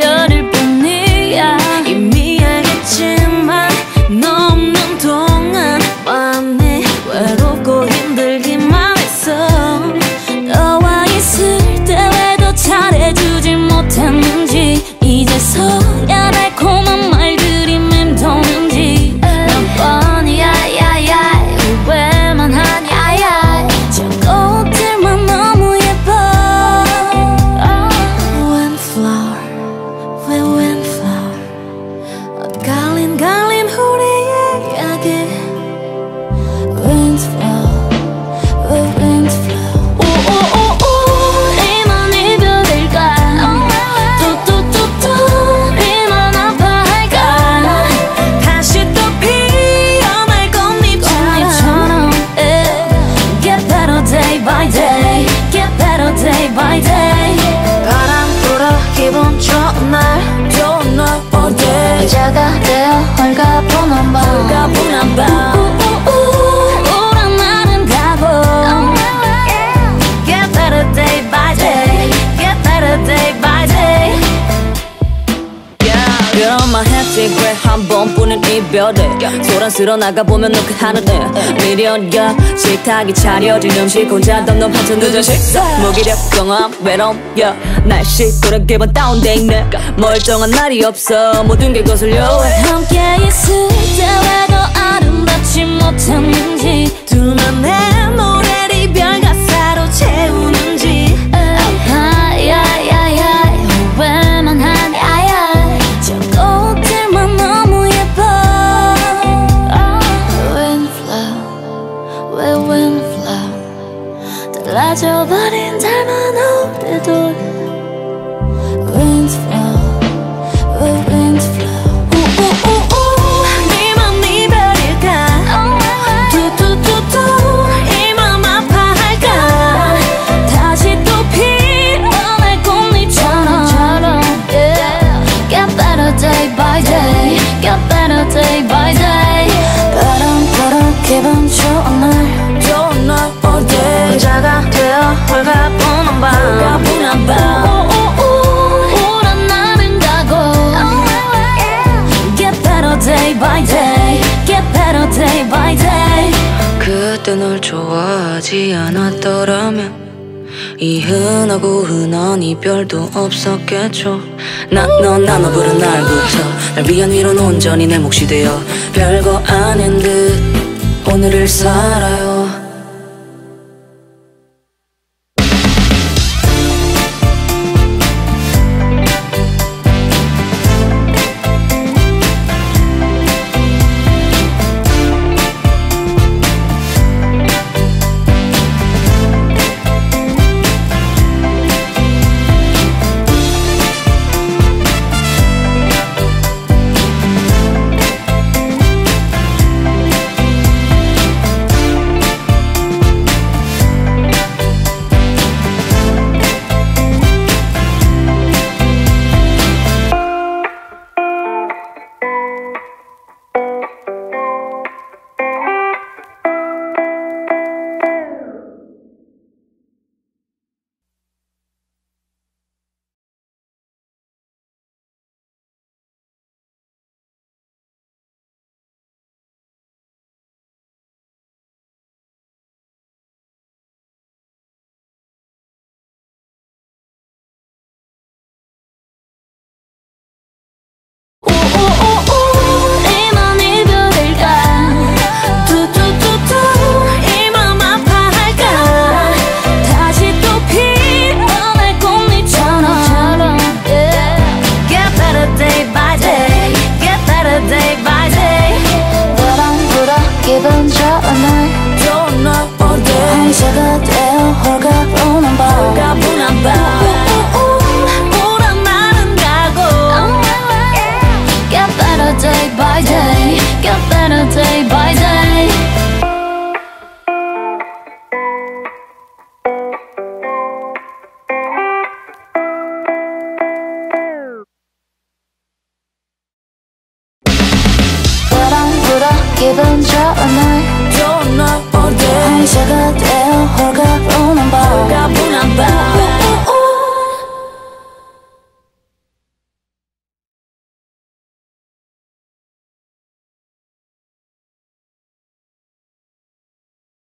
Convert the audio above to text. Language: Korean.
별을 기분 yeah. yeah. 가라. 이별에 소란스러 나가보면 너그 하늘에 미련과 식탁이 차려진 음식 혼자 덤덤 한참 늦은 식사. 무기력 경험 외로움 yeah. 날씨 또래 기분 다운돼 있네. 멀쩡한 날이 없어. 모든 게 거슬려. 함께 있을 때왜더 아름답지 못했는지. 둘만의 기분 좋은 날 좋은 날 all day 의자가 되어? 홀가분한 밤. 홀가분한 밤. 그때 널 좋아하지 않았더라면 이 흔하고 흔한 이별도 없었겠죠. 난넌 나눠 부른 날부터 날 위한 위로는 온전히 내 몫이 되어 별거 아닌 듯 오늘을 살아요 기분 좋은 날 좋은 날 day 의자가 되어 홀가분한 밤